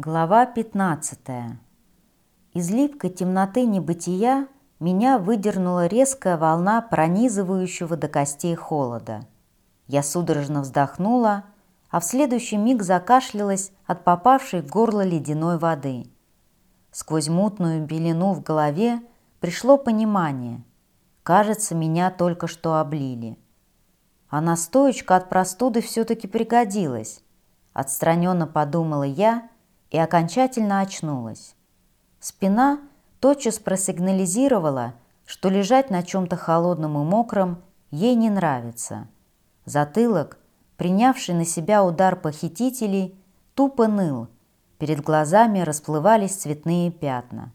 Глава 15. Из липкой темноты небытия меня выдернула резкая волна пронизывающего до костей холода. Я судорожно вздохнула, а в следующий миг закашлялась от попавшей в горло ледяной воды. Сквозь мутную белину в голове пришло понимание. Кажется, меня только что облили. А настоечка от простуды все-таки пригодилась. Отстраненно подумала я и окончательно очнулась. Спина тотчас просигнализировала, что лежать на чем-то холодном и мокром ей не нравится. Затылок, принявший на себя удар похитителей, тупо ныл, перед глазами расплывались цветные пятна.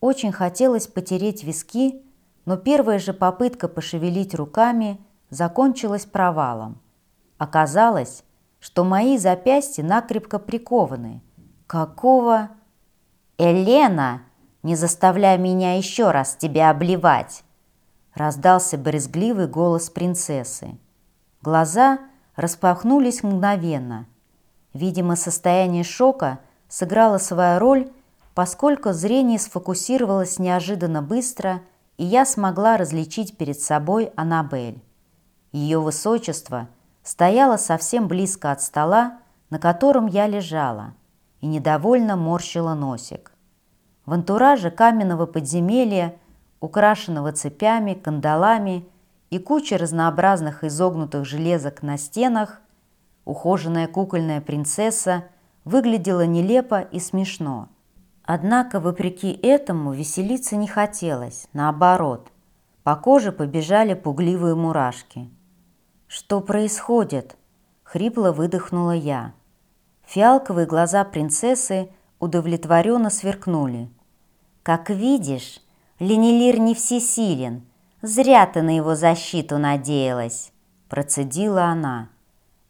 Очень хотелось потереть виски, но первая же попытка пошевелить руками закончилась провалом. Оказалось, что мои запястья накрепко прикованы – «Какого?» «Елена, не заставляй меня еще раз тебя обливать!» Раздался брезгливый голос принцессы. Глаза распахнулись мгновенно. Видимо, состояние шока сыграло свою роль, поскольку зрение сфокусировалось неожиданно быстро, и я смогла различить перед собой Аннабель. Ее высочество стояло совсем близко от стола, на котором я лежала – и недовольно морщила носик. В антураже каменного подземелья, украшенного цепями, кандалами и кучей разнообразных изогнутых железок на стенах, ухоженная кукольная принцесса выглядела нелепо и смешно. Однако, вопреки этому, веселиться не хотелось, наоборот. По коже побежали пугливые мурашки. «Что происходит?» — хрипло выдохнула я. Фиалковые глаза принцессы удовлетворенно сверкнули. «Как видишь, Ленилир не всесилен. Зря ты на его защиту надеялась», – процедила она.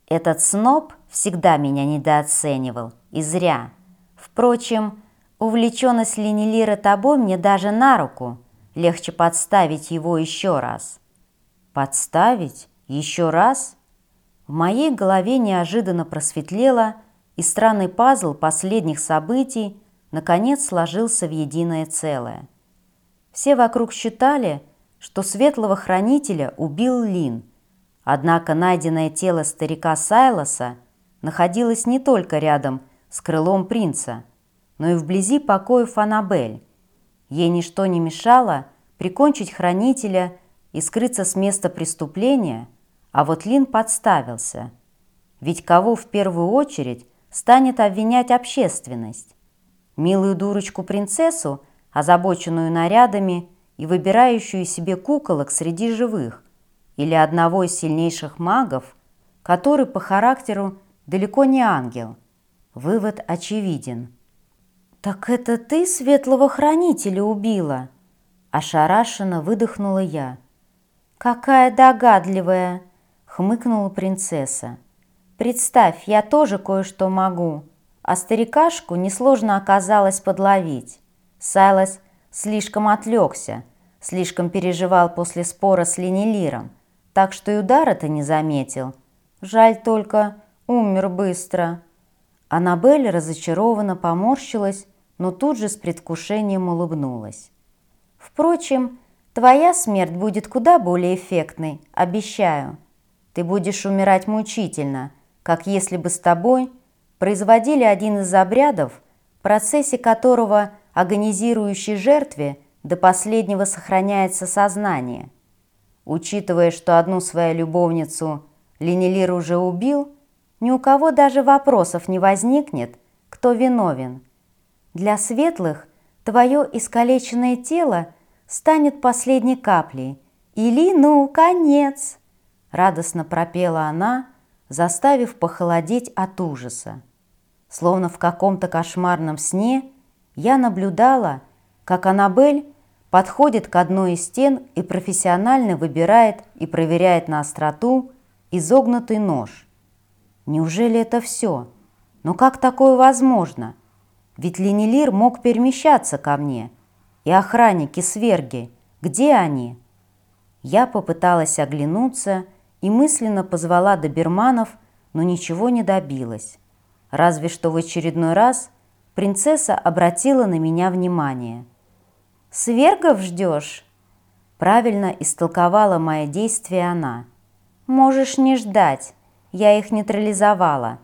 «Этот сноб всегда меня недооценивал, и зря. Впрочем, увлеченность Ленилира тобой мне даже на руку. Легче подставить его еще раз». «Подставить? Еще раз?» В моей голове неожиданно просветлело – и странный пазл последних событий наконец сложился в единое целое. Все вокруг считали, что светлого хранителя убил Лин, однако найденное тело старика Сайлоса находилось не только рядом с крылом принца, но и вблизи покоев Аннабель. Ей ничто не мешало прикончить хранителя и скрыться с места преступления, а вот Лин подставился. Ведь кого в первую очередь станет обвинять общественность. Милую дурочку-принцессу, озабоченную нарядами и выбирающую себе куколок среди живых, или одного из сильнейших магов, который по характеру далеко не ангел. Вывод очевиден. «Так это ты светлого хранителя убила?» Ошарашенно выдохнула я. «Какая догадливая!» — хмыкнула принцесса. Представь, я тоже кое-что могу. А старикашку несложно оказалось подловить. Сайлас слишком отвлекся, слишком переживал после спора с Ленилиром, так что и удара-то не заметил. Жаль только, умер быстро. Аннабель разочарованно поморщилась, но тут же с предвкушением улыбнулась. Впрочем, твоя смерть будет куда более эффектной, обещаю. Ты будешь умирать мучительно – как если бы с тобой производили один из обрядов, в процессе которого агонизирующей жертве до последнего сохраняется сознание. Учитывая, что одну свою любовницу Ленилир уже убил, ни у кого даже вопросов не возникнет, кто виновен. Для светлых твое искалеченное тело станет последней каплей. Или, ну, конец!» Радостно пропела она, заставив похолодеть от ужаса. Словно в каком-то кошмарном сне я наблюдала, как Аннабель подходит к одной из стен и профессионально выбирает и проверяет на остроту изогнутый нож. Неужели это все? Но как такое возможно? Ведь Ленилир мог перемещаться ко мне. И охранники Сверги, где они? Я попыталась оглянуться и мысленно позвала доберманов, но ничего не добилась. Разве что в очередной раз принцесса обратила на меня внимание. «Свергов ждешь?» Правильно истолковала мои действия она. «Можешь не ждать, я их нейтрализовала.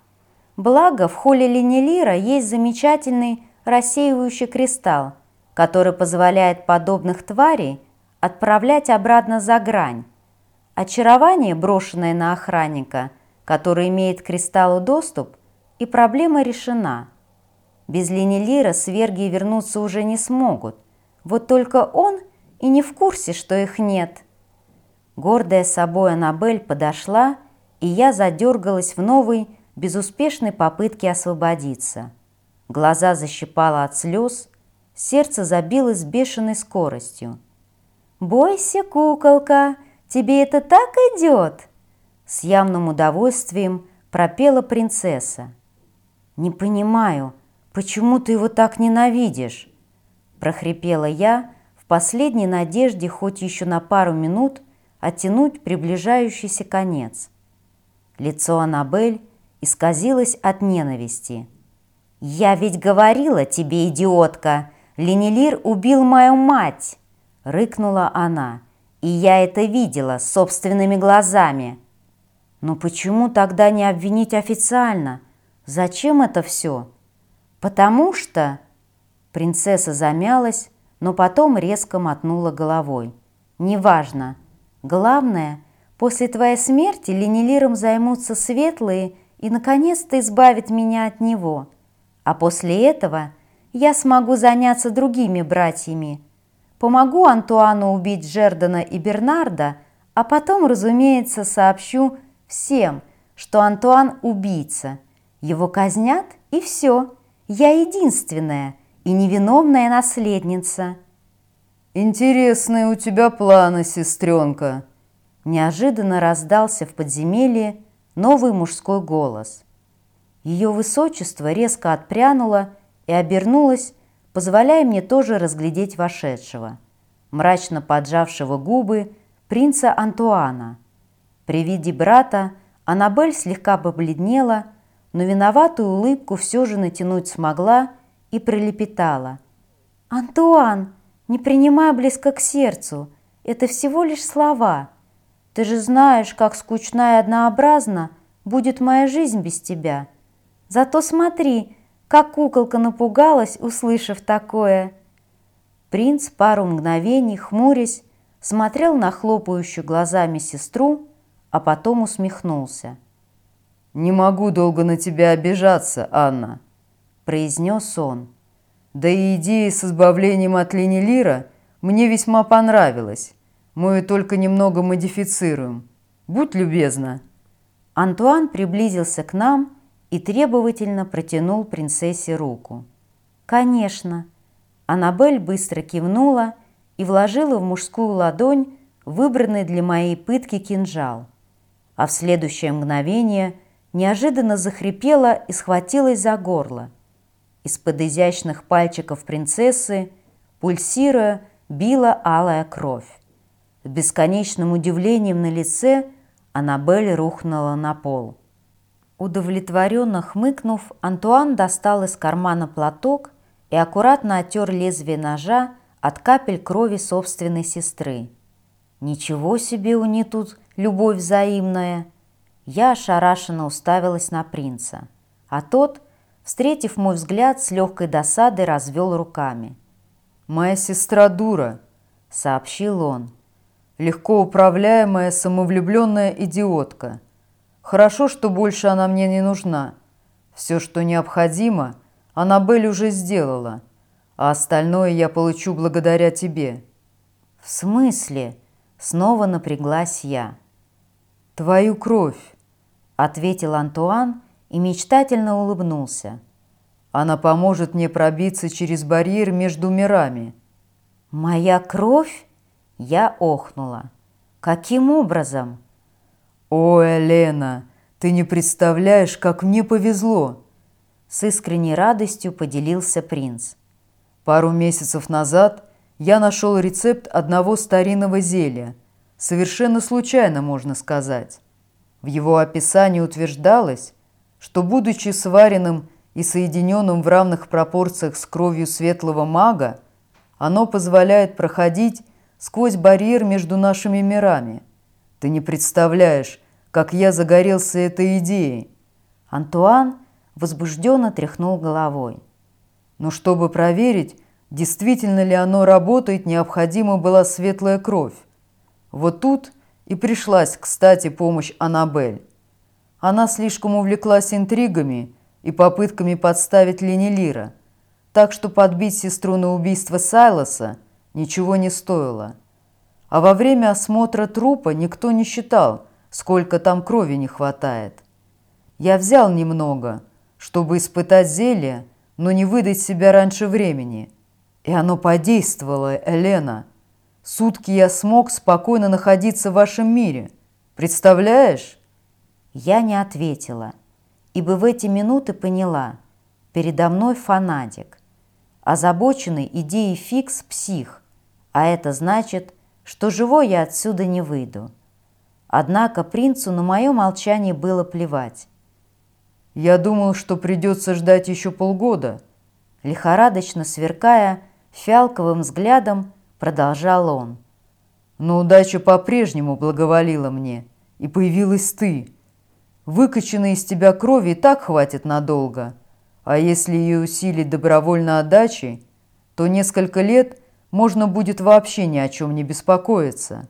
Благо, в холле Ленелира есть замечательный рассеивающий кристалл, который позволяет подобных тварей отправлять обратно за грань. Очарование, брошенное на охранника, который имеет к кристаллу доступ, и проблема решена. Без Ленелира сверги вернуться уже не смогут. Вот только он и не в курсе, что их нет. Гордая собой Аннабель подошла, и я задергалась в новой, безуспешной попытке освободиться. Глаза защипало от слез, сердце забилось с бешеной скоростью. «Бойся, куколка, тебе это так идет!» С явным удовольствием пропела принцесса. «Не понимаю, почему ты его так ненавидишь?» прохрипела я, последней надежде хоть еще на пару минут оттянуть приближающийся конец. Лицо Аннабель исказилось от ненависти. «Я ведь говорила тебе, идиотка, Ленилир убил мою мать!» — рыкнула она. «И я это видела собственными глазами!» «Но почему тогда не обвинить официально? Зачем это все?» «Потому что...» Принцесса замялась, но потом резко мотнула головой. «Неважно. Главное, после твоей смерти Ленилиром займутся светлые и, наконец-то, избавят меня от него. А после этого я смогу заняться другими братьями. Помогу Антуану убить Джердана и Бернарда, а потом, разумеется, сообщу всем, что Антуан – убийца. Его казнят, и все. Я единственная – и невиновная наследница. «Интересные у тебя планы, сестренка!» Неожиданно раздался в подземелье новый мужской голос. Ее высочество резко отпрянуло и обернулось, позволяя мне тоже разглядеть вошедшего, мрачно поджавшего губы принца Антуана. При виде брата Аннабель слегка побледнела, но виноватую улыбку все же натянуть смогла и пролепетала. «Антуан, не принимай близко к сердцу, это всего лишь слова. Ты же знаешь, как скучна и однообразна будет моя жизнь без тебя. Зато смотри, как куколка напугалась, услышав такое». Принц пару мгновений, хмурясь, смотрел на хлопающую глазами сестру, а потом усмехнулся. «Не могу долго на тебя обижаться, Анна», произнес он. «Да и идея с избавлением от Ленилира мне весьма понравилась. Мы ее только немного модифицируем. Будь любезна». Антуан приблизился к нам и требовательно протянул принцессе руку. «Конечно». Аннабель быстро кивнула и вложила в мужскую ладонь выбранный для моей пытки кинжал. А в следующее мгновение неожиданно захрипела и схватилась за горло – из-под изящных пальчиков принцессы, пульсируя, била алая кровь. С бесконечным удивлением на лице Аннабель рухнула на пол. Удовлетворенно хмыкнув, Антуан достал из кармана платок и аккуратно оттер лезвие ножа от капель крови собственной сестры. «Ничего себе у них тут любовь взаимная!» Я ошарашенно уставилась на принца, а тот – встретив мой взгляд, с легкой досадой развел руками. «Моя сестра дура», — сообщил он. «Легко управляемая, самовлюбленная идиотка. Хорошо, что больше она мне не нужна. Все, что необходимо, Аннабель уже сделала, а остальное я получу благодаря тебе». «В смысле?» — снова напряглась я. «Твою кровь», — ответил Антуан, — и мечтательно улыбнулся. «Она поможет мне пробиться через барьер между мирами». «Моя кровь?» Я охнула. «Каким образом?» «О, Елена, ты не представляешь, как мне повезло!» С искренней радостью поделился принц. «Пару месяцев назад я нашел рецепт одного старинного зелья. Совершенно случайно, можно сказать. В его описании утверждалось, что, будучи сваренным и соединенным в равных пропорциях с кровью светлого мага, оно позволяет проходить сквозь барьер между нашими мирами. Ты не представляешь, как я загорелся этой идеей. Антуан возбужденно тряхнул головой. Но чтобы проверить, действительно ли оно работает, необходима была светлая кровь. Вот тут и пришлась, кстати, помощь Аннабель. Она слишком увлеклась интригами и попытками подставить Лени Лира, так что подбить сестру на убийство Сайлоса ничего не стоило. А во время осмотра трупа никто не считал, сколько там крови не хватает. Я взял немного, чтобы испытать зелье, но не выдать себя раньше времени. И оно подействовало, Елена. Сутки я смог спокойно находиться в вашем мире. Представляешь? Я не ответила, ибо в эти минуты поняла, передо мной фанатик, озабоченный идеей фикс псих, а это значит, что живой я отсюда не выйду. Однако принцу на мое молчание было плевать. «Я думал, что придется ждать еще полгода», лихорадочно сверкая фиалковым взглядом, продолжал он. «Но удача по-прежнему благоволила мне, и появилась ты. Выкачанной из тебя крови и так хватит надолго, а если ее усилить добровольно отдачей, то несколько лет – можно будет вообще ни о чем не беспокоиться.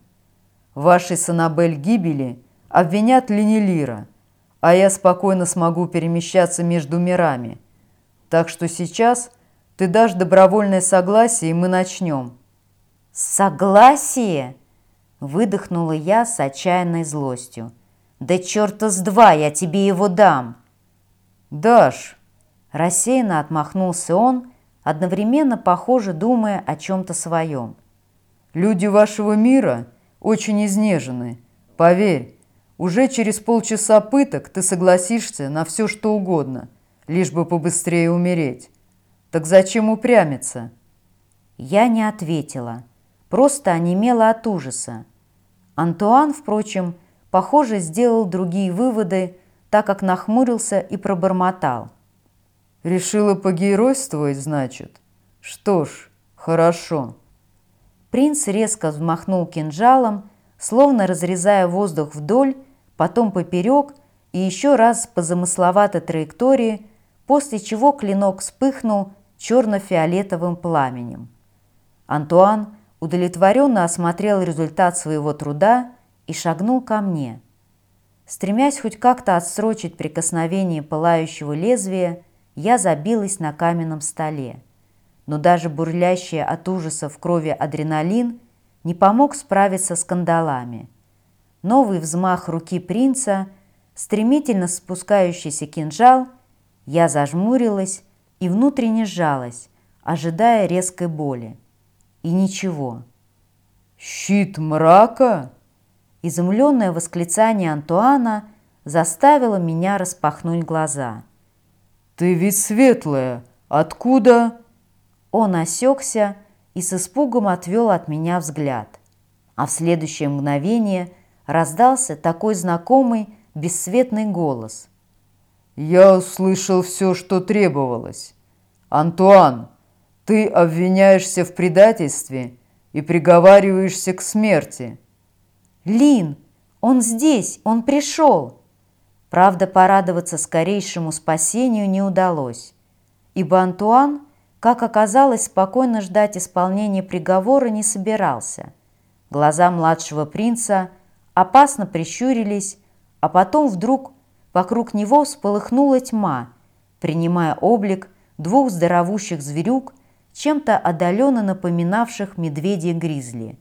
Вашей Санабель гибели обвинят Ленилира, а я спокойно смогу перемещаться между мирами. Так что сейчас ты дашь добровольное согласие, и мы начнем». «Согласие?» – выдохнула я с отчаянной злостью. «Да черта с два я тебе его дам!» «Дашь!» – рассеянно отмахнулся он одновременно, похоже, думая о чем-то своем. «Люди вашего мира очень изнежены. Поверь, уже через полчаса пыток ты согласишься на все, что угодно, лишь бы побыстрее умереть. Так зачем упрямиться?» Я не ответила, просто онемела от ужаса. Антуан, впрочем, похоже, сделал другие выводы, так как нахмурился и пробормотал – Решила погеройствовать, значит? Что ж, хорошо. Принц резко взмахнул кинжалом, словно разрезая воздух вдоль, потом поперек и еще раз по замысловатой траектории, после чего клинок вспыхнул черно-фиолетовым пламенем. Антуан удовлетворенно осмотрел результат своего труда и шагнул ко мне. Стремясь хоть как-то отсрочить прикосновение пылающего лезвия, я забилась на каменном столе. Но даже бурлящий от ужаса в крови адреналин не помог справиться с кандалами. Новый взмах руки принца, стремительно спускающийся кинжал, я зажмурилась и внутренне сжалась, ожидая резкой боли. И ничего. «Щит мрака?» Изумленное восклицание Антуана заставило меня распахнуть глаза – «Ты ведь светлая! Откуда?» Он осекся и с испугом отвел от меня взгляд. А в следующее мгновение раздался такой знакомый бесцветный голос. «Я услышал все, что требовалось. Антуан, ты обвиняешься в предательстве и приговариваешься к смерти». «Лин, он здесь, он пришел!» Правда, порадоваться скорейшему спасению не удалось, ибо Антуан, как оказалось, спокойно ждать исполнения приговора не собирался. Глаза младшего принца опасно прищурились, а потом вдруг вокруг него всполыхнула тьма, принимая облик двух здоровущих зверюк, чем-то отдаленно напоминавших медведя-гризли.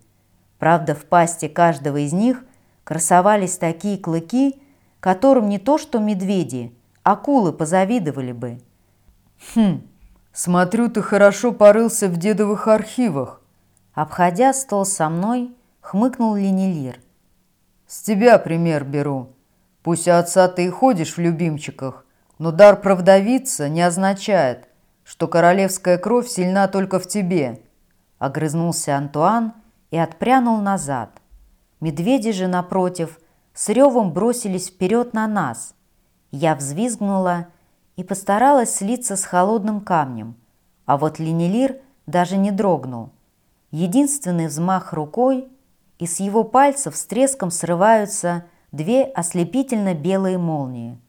Правда, в пасти каждого из них красовались такие клыки, которым не то что медведи, акулы позавидовали бы. «Хм, смотрю, ты хорошо порылся в дедовых архивах». Обходя стол со мной, хмыкнул Ленилир. «С тебя пример беру. Пусть отца ты и ходишь в любимчиках, но дар правдовица не означает, что королевская кровь сильна только в тебе». Огрызнулся Антуан и отпрянул назад. Медведи же, напротив, – с ревом бросились вперед на нас. Я взвизгнула и постаралась слиться с холодным камнем, а вот Ленелир даже не дрогнул. Единственный взмах рукой, и с его пальцев с треском срываются две ослепительно белые молнии.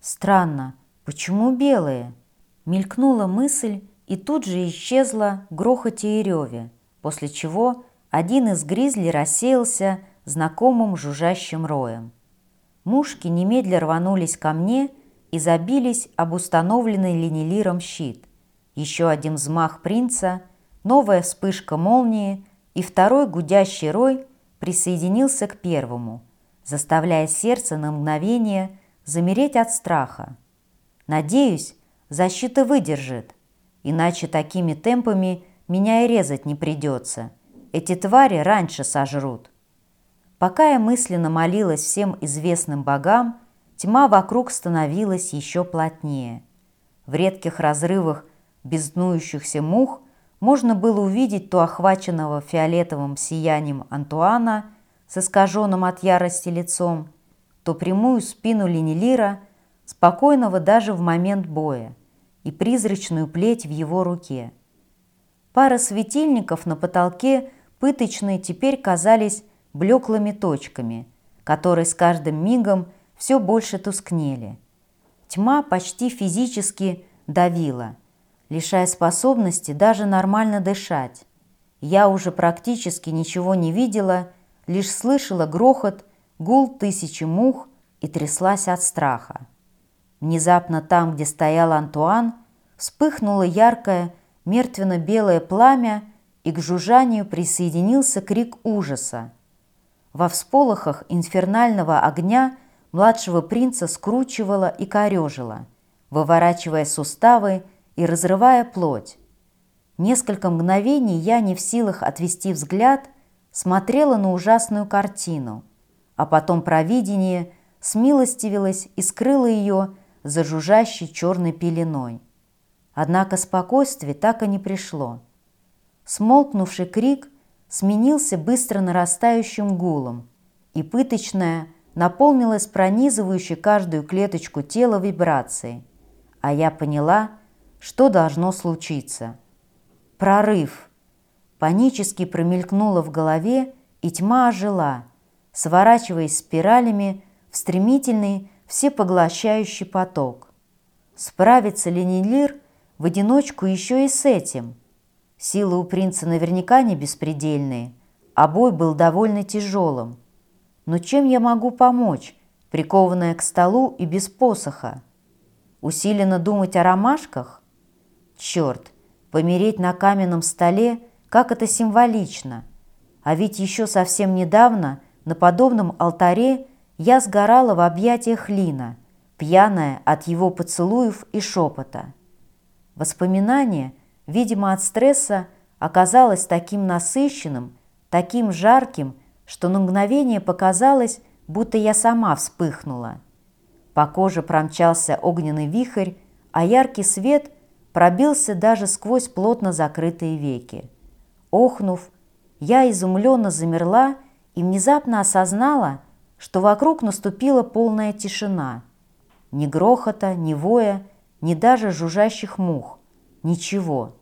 Странно, почему белые? Мелькнула мысль и тут же исчезла в грохоте и реве, после чего один из гризли рассеялся знакомым жужжащим роем. Мушки немедля рванулись ко мне и забились об установленный ленилиром щит. Еще один взмах принца, новая вспышка молнии и второй гудящий рой присоединился к первому, заставляя сердце на мгновение замереть от страха. Надеюсь, защита выдержит, иначе такими темпами меня и резать не придется. Эти твари раньше сожрут. Пока я мысленно молилась всем известным богам, тьма вокруг становилась еще плотнее. В редких разрывах безднующихся мух можно было увидеть то охваченного фиолетовым сиянием Антуана с искаженным от ярости лицом, то прямую спину Ленилира, спокойного даже в момент боя, и призрачную плеть в его руке. Пара светильников на потолке пыточные теперь казались блеклыми точками, которые с каждым мигом все больше тускнели. Тьма почти физически давила – лишая способности даже нормально дышать. Я уже практически ничего не видела, лишь слышала грохот, гул тысячи мух и тряслась от страха. Внезапно там, где стоял Антуан, вспыхнуло яркое мертвенно-белое пламя, и к жужжанию присоединился крик ужаса. Во всполохах инфернального огня младшего принца скручивало и корежило, выворачивая суставы и разрывая плоть. Несколько мгновений я, не в силах отвести взгляд, смотрела на ужасную картину, а потом провидение смилостивилось и скрыло ее за жужжащей черной пеленой. Однако спокойствие так и не пришло. Смолкнувший крик сменился быстро нарастающим гулом, и пыточная наполнилась пронизывающей каждую клеточку тела вибрацией, а я поняла, что должно случиться. Прорыв. Панически промелькнуло в голове, и тьма ожила, сворачиваясь спиралями в стремительный, всепоглощающий поток. Справится ли Нилир в одиночку еще и с этим? Силы у принца наверняка не беспредельные, а бой был довольно тяжелым. Но чем я могу помочь, прикованная к столу и без посоха? Усиленно думать о ромашках? Черт, помереть на каменном столе, как это символично. А ведь еще совсем недавно на подобном алтаре я сгорала в объятиях Лина, пьяная от его поцелуев и шепота. Воспоминание, видимо, от стресса, оказалось таким насыщенным, таким жарким, что на мгновение показалось, будто я сама вспыхнула. По коже промчался огненный вихрь, а яркий свет пробился даже сквозь плотно закрытые веки. Охнув, я изумленно замерла и внезапно осознала, что вокруг наступила полная тишина. Ни грохота, ни воя, ни даже жужжащих мух. Ничего.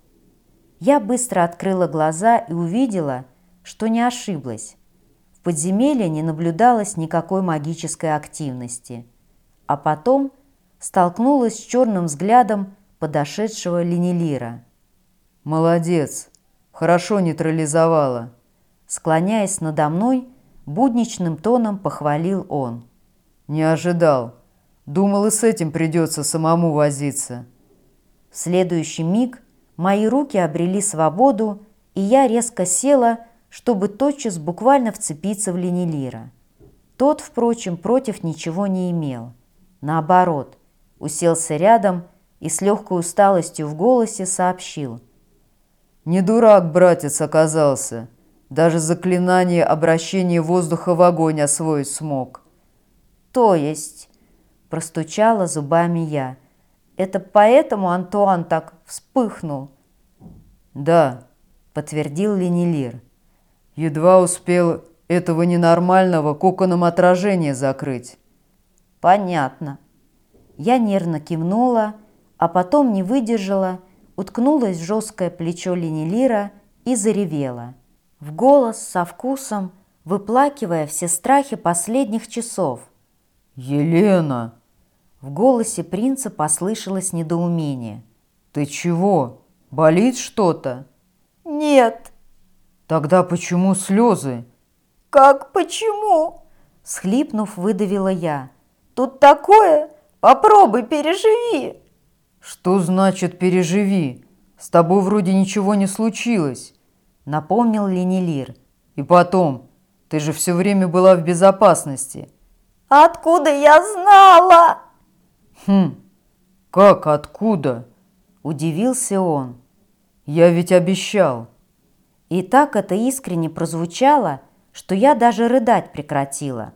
Я быстро открыла глаза и увидела, что не ошиблась. В подземелье не наблюдалось никакой магической активности. А потом столкнулась с черным взглядом подошедшего Ленилира. «Молодец! Хорошо нейтрализовала!» Склоняясь надо мной, будничным тоном похвалил он. «Не ожидал. Думал, и с этим придется самому возиться». В следующий миг мои руки обрели свободу, и я резко села, чтобы тотчас буквально вцепиться в Ленилира. Тот, впрочем, против ничего не имел. Наоборот, уселся рядом и с легкой усталостью в голосе сообщил. «Не дурак, братец, оказался. Даже заклинание обращения воздуха в огонь освоить смог». «То есть?» – простучала зубами я. «Это поэтому Антуан так вспыхнул?» «Да», – подтвердил Ленилир. «Едва успел этого ненормального коконом отражения закрыть». «Понятно». Я нервно кивнула а потом не выдержала, уткнулась в жесткое плечо Ленилира и заревела. В голос со вкусом, выплакивая все страхи последних часов. «Елена!» В голосе принца послышалось недоумение. «Ты чего? Болит что-то?» «Нет». «Тогда почему слезы?» «Как почему?» Схлипнув, выдавила я. «Тут такое! Попробуй, переживи!» «Что значит «переживи»? С тобой вроде ничего не случилось», — напомнил Ленилир. «И потом, ты же все время была в безопасности». «Откуда я знала?» «Хм, как откуда?» – удивился он. «Я ведь обещал». И так это искренне прозвучало, что я даже рыдать прекратила.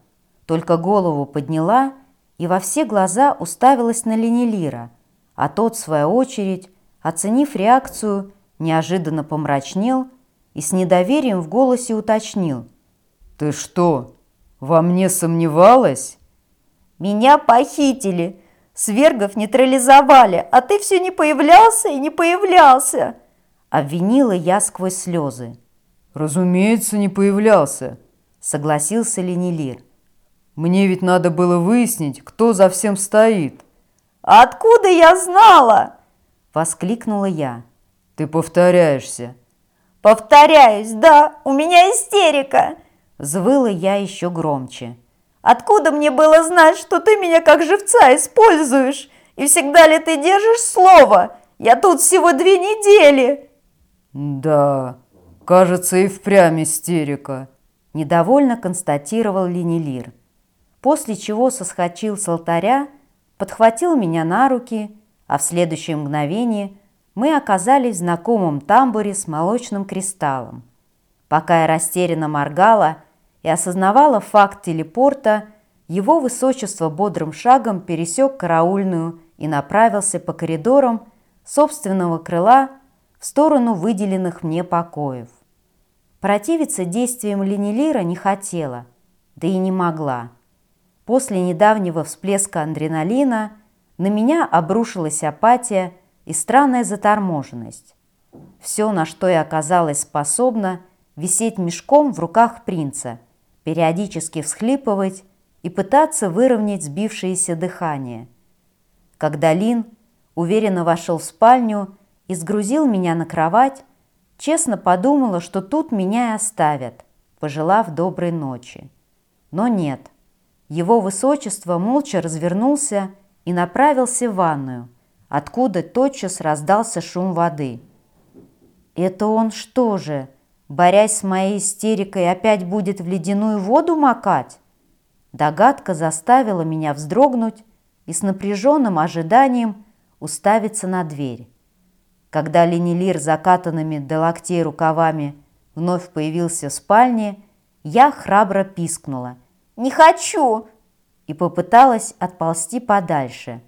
Только голову подняла и во все глаза уставилась на Ленилира, а тот, в свою очередь, оценив реакцию, неожиданно помрачнел и с недоверием в голосе уточнил. «Ты что, во мне сомневалась?» «Меня похитили, свергов нейтрализовали, а ты все не появлялся и не появлялся!» Обвинила я сквозь слезы. «Разумеется, не появлялся», — согласился Ленилир. «Мне ведь надо было выяснить, кто за всем стоит». «Откуда я знала?» — воскликнула я. «Ты повторяешься». «Повторяюсь, да, у меня истерика!» Звыла я еще громче. «Откуда мне было знать, что ты меня как живца используешь? И всегда ли ты держишь слово? Я тут всего две недели!» «Да, кажется, и впрямь истерика», – недовольно констатировал Ленилир. После чего соскочил с алтаря, подхватил меня на руки, а в следующее мгновение мы оказались в знакомом тамбуре с молочным кристаллом. Пока я растерянно моргала и осознавала факт телепорта, его высочество бодрым шагом пересек караульную и направился по коридорам собственного крыла в сторону выделенных мне покоев. Противиться действиям Ленилира не хотела, да и не могла. После недавнего всплеска адреналина на меня обрушилась апатия и странная заторможенность. Все, на что я оказалась способна, висеть мешком в руках принца, периодически всхлипывать и пытаться выровнять сбившееся дыхание. Когда Лин уверенно вошел в спальню и сгрузил меня на кровать, честно подумала, что тут меня и оставят, пожелав доброй ночи. Но нет. Его высочество молча развернулся и направился в ванную, откуда тотчас раздался шум воды. «Это он что же, борясь с моей истерикой, опять будет в ледяную воду макать?» Догадка заставила меня вздрогнуть и с напряженным ожиданием уставиться на дверь. Когда Ленилир закатанными до локтей рукавами вновь появился в спальне, я храбро пискнула. «Не хочу!» и попыталась отползти подальше.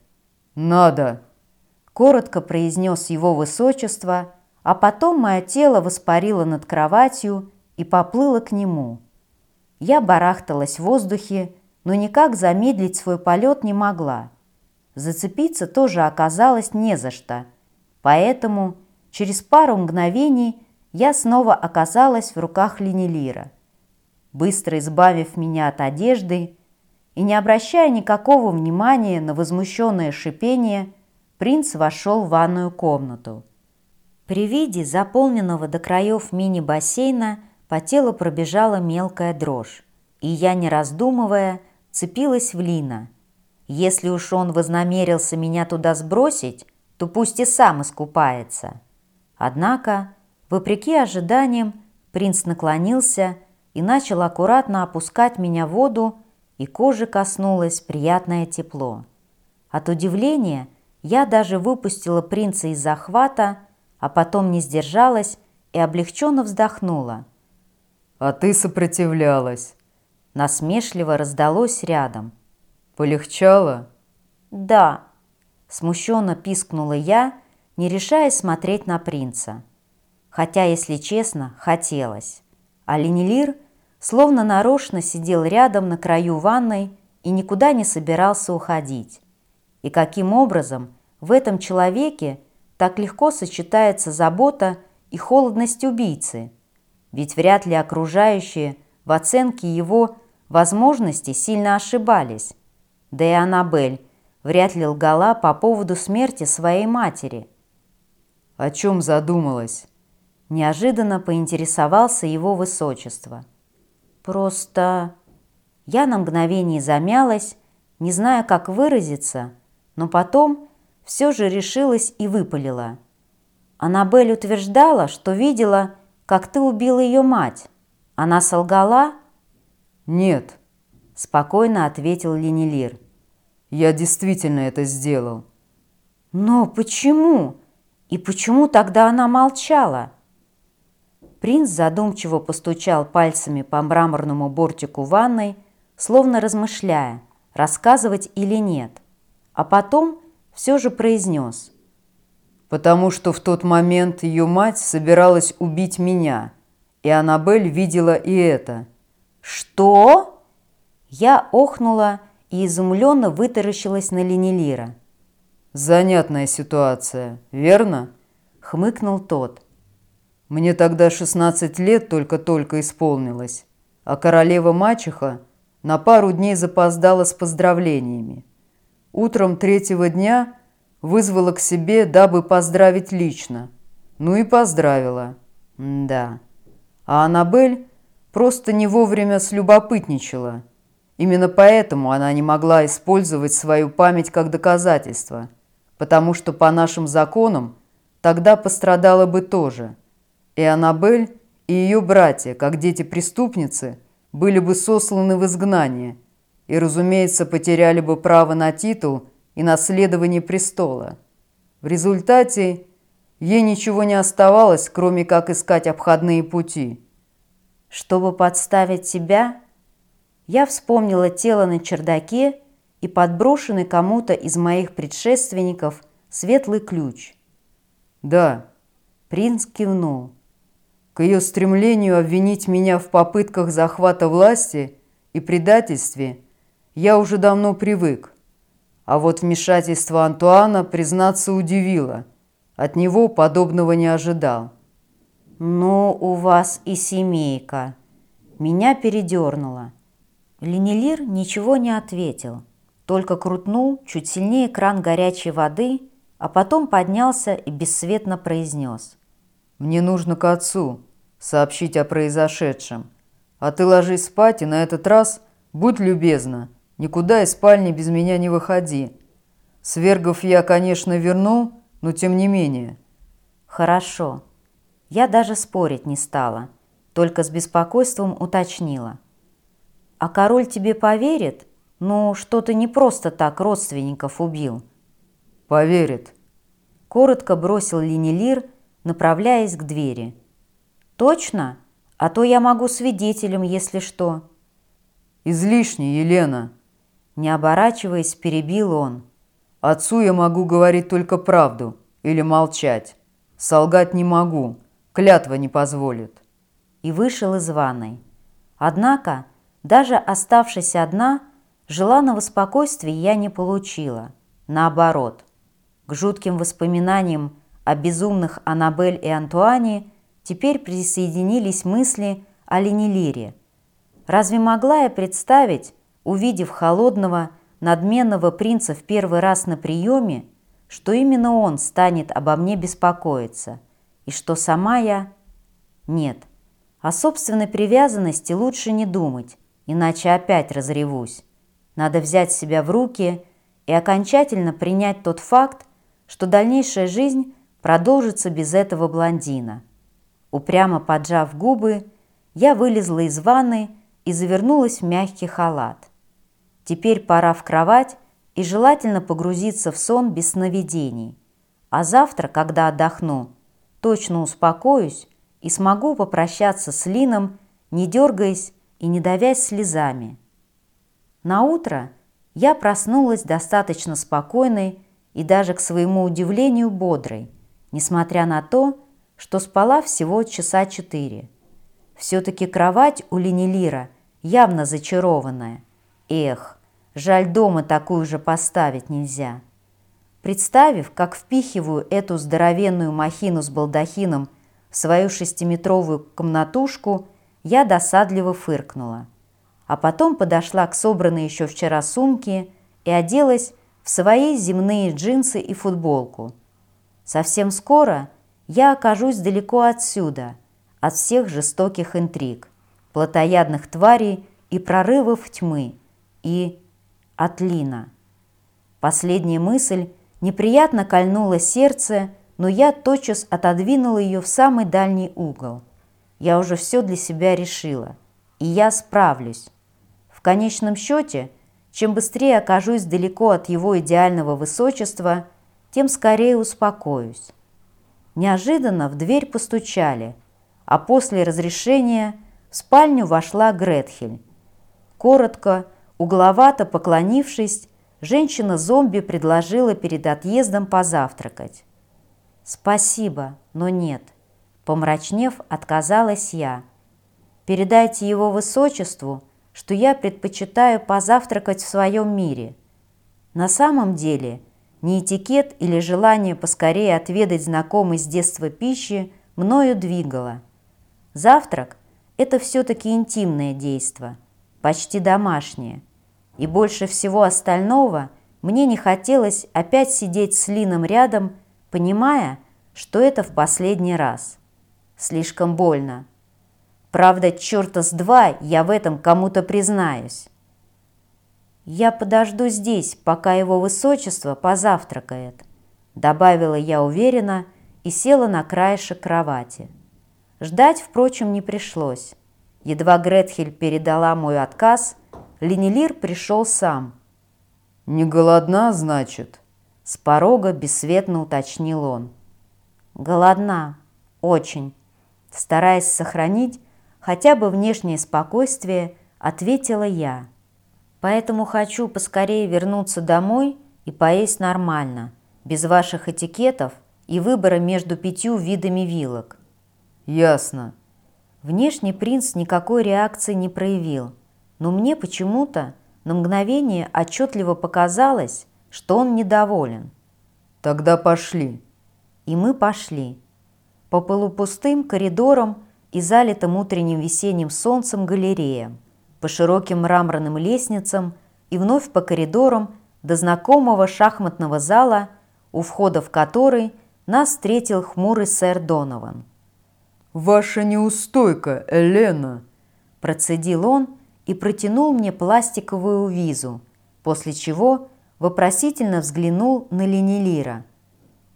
«Надо!» – коротко произнес его высочество, а потом мое тело воспарило над кроватью и поплыло к нему. Я барахталась в воздухе, но никак замедлить свой полет не могла. Зацепиться тоже оказалось не за что – Поэтому через пару мгновений я снова оказалась в руках Ленилира. Быстро избавив меня от одежды и не обращая никакого внимания на возмущенное шипение, принц вошел в ванную комнату. При виде заполненного до краев мини-бассейна по телу пробежала мелкая дрожь, и я, не раздумывая, цепилась в Лина. Если уж он вознамерился меня туда сбросить, то пусть и сам искупается. Однако, вопреки ожиданиям, принц наклонился и начал аккуратно опускать меня в воду, и кожи коснулось приятное тепло. От удивления я даже выпустила принца из захвата, а потом не сдержалась и облегченно вздохнула. «А ты сопротивлялась!» Насмешливо раздалось рядом. «Полегчало?» «Да», Смущенно пискнула я, не решаясь смотреть на принца. Хотя, если честно, хотелось. А Ленилир словно нарочно сидел рядом на краю ванной и никуда не собирался уходить. И каким образом в этом человеке так легко сочетается забота и холодность убийцы, ведь вряд ли окружающие в оценке его возможностей сильно ошибались. Да и Аннабель вряд ли лгала по поводу смерти своей матери. «О чем задумалась?» Неожиданно поинтересовался его высочество. «Просто...» Я на мгновение замялась, не зная, как выразиться, но потом все же решилась и выпалила. Аннабель утверждала, что видела, как ты убил ее мать. Она солгала? Нет, спокойно ответил Ленилир. Я действительно это сделал. Но почему? И почему тогда она молчала? Принц задумчиво постучал пальцами по мраморному бортику ванной, словно размышляя, рассказывать или нет, а потом все же произнес. «Потому что в тот момент ее мать собиралась убить меня, и Аннабель видела и это». «Что?» Я охнула и изумленно вытаращилась на Ленилира. «Занятная ситуация, верно?» — хмыкнул тот. «Мне тогда 16 лет только-только исполнилось, а королева-мачеха на пару дней запоздала с поздравлениями. Утром третьего дня вызвала к себе, дабы поздравить лично. Ну и поздравила. М да. А Аннабель просто не вовремя слюбопытничала. Именно поэтому она не могла использовать свою память как доказательство, потому что по нашим законам тогда пострадала бы тоже. И Аннабель, и ее братья, как дети преступницы, были бы сосланы в изгнание и, разумеется, потеряли бы право на титул и наследование престола. В результате ей ничего не оставалось, кроме как искать обходные пути. Чтобы подставить себя, я вспомнила тело на чердаке и подброшенный кому-то из моих предшественников светлый ключ. «Да», — принц кивнул. К ее стремлению обвинить меня в попытках захвата власти и предательстве я уже давно привык. А вот вмешательство Антуана, признаться, удивило. От него подобного не ожидал. «Ну, у вас и семейка». Меня передернуло. Ленилир ничего не ответил, только крутнул чуть сильнее кран горячей воды, а потом поднялся и бесцветно произнес – мне нужно к отцу сообщить о произошедшем. А ты ложись спать и на этот раз будь любезна, никуда из спальни без меня не выходи. Свергов я, конечно, вернул, но тем не менее. Хорошо. Я даже спорить не стала, только с беспокойством уточнила. А король тебе поверит? Ну, что ты не просто так родственников убил. Поверит. Коротко бросил Линелир, направляясь к двери. «Точно? А то я могу свидетелем, если что». «Излишне, Елена!» Не оборачиваясь, перебил он. «Отцу я могу говорить только правду или молчать. Солгать не могу, клятва не позволит». И вышел из ванной. Однако, даже оставшись одна, желанного спокойствия я не получила. Наоборот, к жутким воспоминаниям о безумных Аннабель и Антуане теперь присоединились мысли о Ленилире. Разве могла я представить, увидев холодного, надменного принца в первый раз на приеме, что именно он станет обо мне беспокоиться, и что сама я... Нет, о собственной привязанности лучше не думать, иначе опять разревусь. Надо взять себя в руки и окончательно принять тот факт, что дальнейшая жизнь продолжится без этого блондина. Упрямо поджав губы, я вылезла из ванны и завернулась в мягкий халат. Теперь пора в кровать и желательно погрузиться в сон без сновидений. А завтра, когда отдохну, точно успокоюсь и смогу попрощаться с Лином, не дергаясь и не давясь слезами. На утро я проснулась достаточно спокойной и даже к своему удивлению бодрой – несмотря на то, что спала всего часа четыре. Все-таки кровать у Ленилира явно зачарованная. Эх, жаль, дома такую же поставить нельзя. Представив, как впихиваю эту здоровенную махину с балдахином в свою шестиметровую комнатушку, я досадливо фыркнула. А потом подошла к собранной еще вчера сумке и оделась в свои земные джинсы и футболку. Совсем скоро я окажусь далеко отсюда, от всех жестоких интриг, плотоядных тварей и прорывов тьмы, и от Лина. Последняя мысль неприятно кольнула сердце, но я тотчас отодвинула ее в самый дальний угол. Я уже все для себя решила, и я справлюсь. В конечном счете, чем быстрее окажусь далеко от его идеального высочества, тем скорее успокоюсь. Неожиданно в дверь постучали, а после разрешения в спальню вошла Гретхель. Коротко, угловато поклонившись, женщина-зомби предложила перед отъездом позавтракать. «Спасибо, но нет», – помрачнев, отказалась я. «Передайте его высочеству, что я предпочитаю позавтракать в своем мире. На самом деле не этикет или желание поскорее отведать знакомый с детства пищи мною двигало. Завтрак – это все-таки интимное действо, почти домашнее – и больше всего остального мне не хотелось опять сидеть с Лином рядом, понимая, что это в последний раз. Слишком больно. Правда, черта с два я в этом кому-то признаюсь. «Я подожду здесь, пока его высочество позавтракает», добавила я уверенно и села на краешек кровати. Ждать, впрочем, не пришлось. Едва Гретхель передала мой отказ – Ленилир пришел сам. «Не голодна, значит?» С порога бесцветно уточнил он. «Голодна. Очень». Стараясь сохранить хотя бы внешнее спокойствие, ответила я. «Поэтому хочу поскорее вернуться домой и поесть нормально, без ваших этикетов и выбора между пятью видами вилок». «Ясно». Внешний принц никакой реакции не проявил, но мне почему-то на мгновение отчетливо показалось, что он недоволен. «Тогда пошли». И мы пошли. По полупустым коридорам и залитым утренним весенним солнцем галереям, по широким мраморным лестницам и вновь по коридорам до знакомого шахматного зала, у входа в который нас встретил хмурый сэр Донован. «Ваша неустойка, Елена!» Процедил он, и протянул мне пластиковую визу, после чего вопросительно взглянул на Ленилира.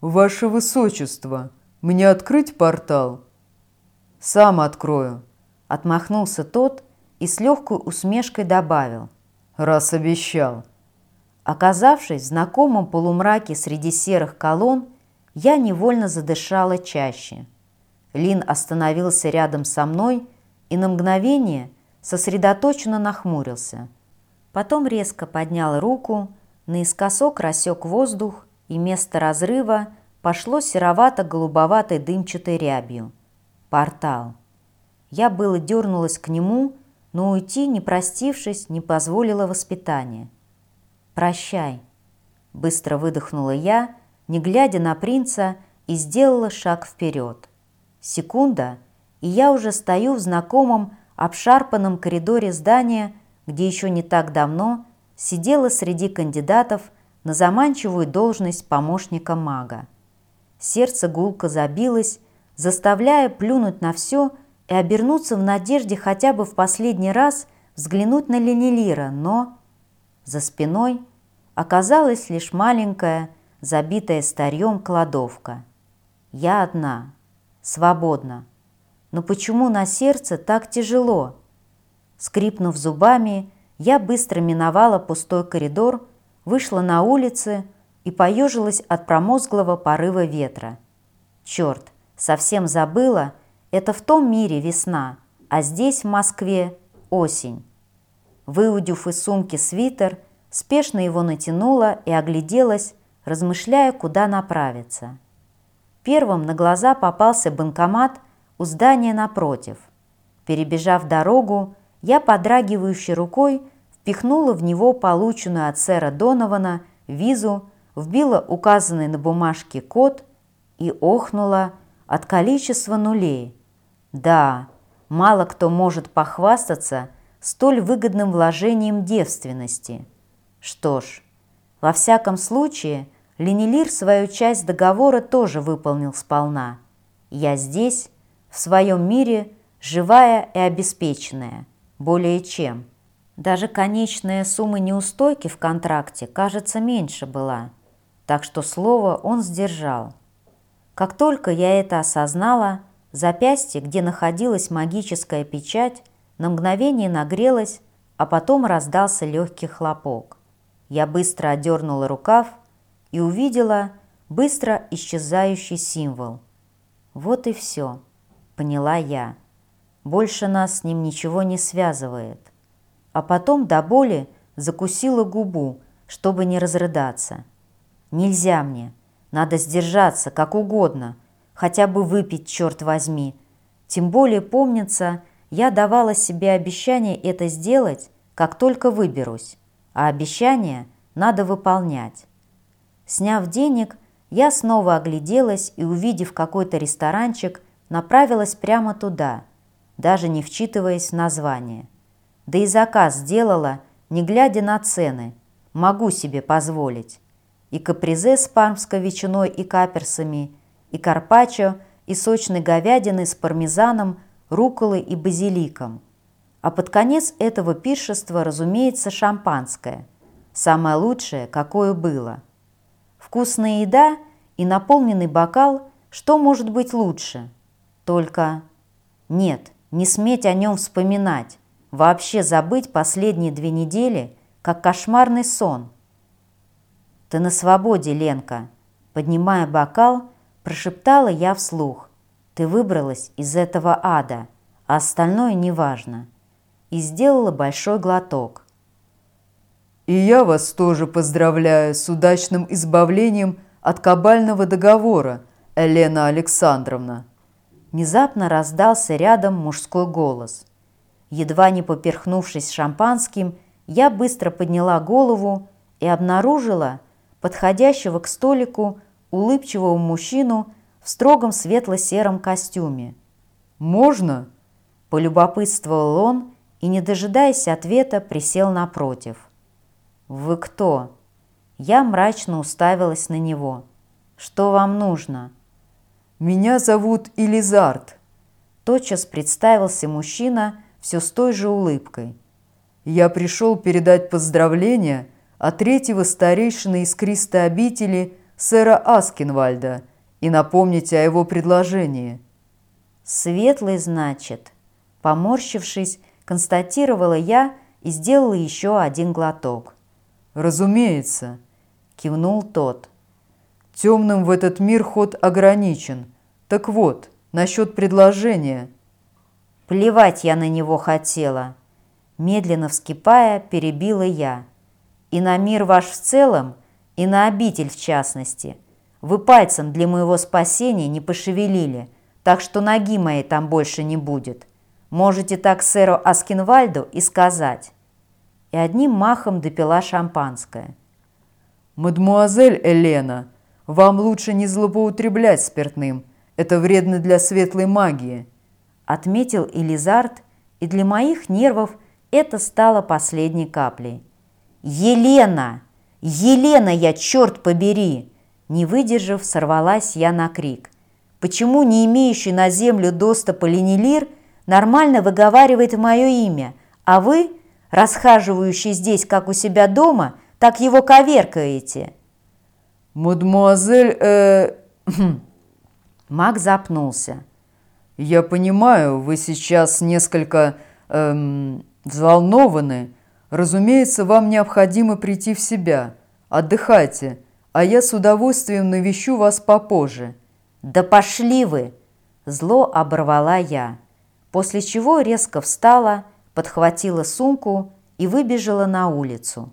«Ваше Высочество, мне открыть портал?» «Сам открою», — отмахнулся тот и с легкой усмешкой добавил. «Раз обещал». Оказавшись в знакомом полумраке среди серых колонн, я невольно задышала чаще. Лин остановился рядом со мной и на мгновение сосредоточенно нахмурился. Потом резко поднял руку, наискосок рассек воздух, и место разрыва пошло серовато-голубоватой дымчатой рябью. Портал. Я было дернулась к нему, но уйти, не простившись, не позволило воспитание. «Прощай», — быстро выдохнула я, не глядя на принца, и сделала шаг вперед. Секунда, и я уже стою в знакомом обшарпанном коридоре здания, где еще не так давно сидела среди кандидатов на заманчивую должность помощника мага. Сердце гулко забилось, заставляя плюнуть на все и обернуться в надежде хотя бы в последний раз взглянуть на Ленилира, но за спиной оказалась лишь маленькая, забитая старьем кладовка. Я одна, свободна. Но почему на сердце так тяжело? Скрипнув зубами, я быстро миновала пустой коридор, вышла на улицы и поежилась от промозглого порыва ветра. Черт, совсем забыла, это в том мире весна, а здесь, в Москве, осень. Выудив из сумки свитер, спешно его натянула и огляделась, размышляя, куда направиться. Первым на глаза попался банкомат у здания напротив. Перебежав дорогу, я подрагивающей рукой впихнула в него полученную от сэра Донована визу, вбила указанный на бумажке код и охнула от количества нулей. Да, мало кто может похвастаться столь выгодным вложением девственности. Что ж, во всяком случае, Ленилир свою часть договора тоже выполнил сполна. Я здесь, в своем мире, живая и обеспеченная, более чем. Даже конечная сумма неустойки в контракте, кажется, меньше была, так что слово он сдержал. Как только я это осознала, запястье, где находилась магическая печать, на мгновение нагрелось, а потом раздался легкий хлопок. Я быстро одернула рукав и увидела быстро исчезающий символ. Вот и все, поняла я. Больше нас с ним ничего не связывает. А потом до боли закусила губу, чтобы не разрыдаться. Нельзя мне, надо сдержаться, как угодно, хотя бы выпить, черт возьми. Тем более, помнится, я давала себе обещание это сделать, как только выберусь, а обещание надо выполнять. Сняв денег, я снова огляделась и, увидев какой-то ресторанчик, направилась прямо туда – даже не вчитываясь в название. Да и заказ сделала, не глядя на цены. Могу себе позволить. И капризе с пармской ветчиной и каперсами, и карпаччо, и сочной говядины с пармезаном, руколой и базиликом. А под конец этого пиршества, разумеется, шампанское. Самое лучшее, какое было. Вкусная еда и наполненный бокал, что может быть лучше? Только нет, не сметь о нем вспоминать, вообще забыть последние две недели, как кошмарный сон. «Ты на свободе, Ленка!» Поднимая бокал, прошептала я вслух. «Ты выбралась из этого ада, а остальное неважно». И сделала большой глоток. «И я вас тоже поздравляю с удачным избавлением от кабального договора, Елена Александровна!» Внезапно раздался рядом мужской голос. Едва не поперхнувшись шампанским, я быстро подняла голову и обнаружила подходящего к столику улыбчивого мужчину в строгом светло-сером костюме. «Можно?» – полюбопытствовал он и, не дожидаясь ответа, присел напротив. «Вы кто?» Я мрачно уставилась на него. «Что вам нужно?» «Меня зовут Илизард», – тотчас представился мужчина все с той же улыбкой. «Я пришел передать поздравления от третьего старейшины искристой обители сэра Аскинвальда и напомнить о его предложении». «Светлый, значит», – поморщившись, констатировала я и сделала еще один глоток. «Разумеется», – кивнул тот. Темным в этот мир ход ограничен. Так вот, насчет предложения. Плевать я на него хотела. Медленно вскипая, перебила я. И на мир ваш в целом, и на обитель в частности. Вы пальцем для моего спасения не пошевелили, так что ноги моей там больше не будет. Можете так сэру Аскинвальду и сказать. И одним махом допила шампанское. «Мадмуазель Елена», вам лучше не злоупотреблять спиртным. Это вредно для светлой магии», – отметил Элизард, и для моих нервов это стало последней каплей. «Елена! Елена я, черт побери!» Не выдержав, сорвалась я на крик. «Почему не имеющий на землю доступа Ленилир нормально выговаривает мое имя, а вы, расхаживающий здесь, как у себя дома, так его коверкаете?» «Мадемуазель, э...» Маг запнулся. «Я понимаю, вы сейчас несколько... эм... взволнованы. Разумеется, вам необходимо прийти в себя. Отдыхайте, а я с удовольствием навещу вас попозже». «Да пошли вы!» Зло оборвала я, после чего резко встала, подхватила сумку и выбежала на улицу.